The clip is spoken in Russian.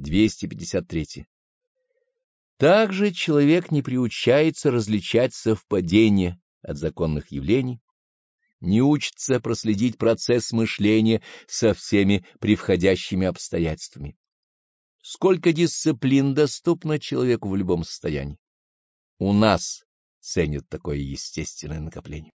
253. Также человек не приучается различать совпадения от законных явлений, не учится проследить процесс мышления со всеми превходящими обстоятельствами. Сколько дисциплин доступно человеку в любом состоянии. У нас ценят такое естественное накопление.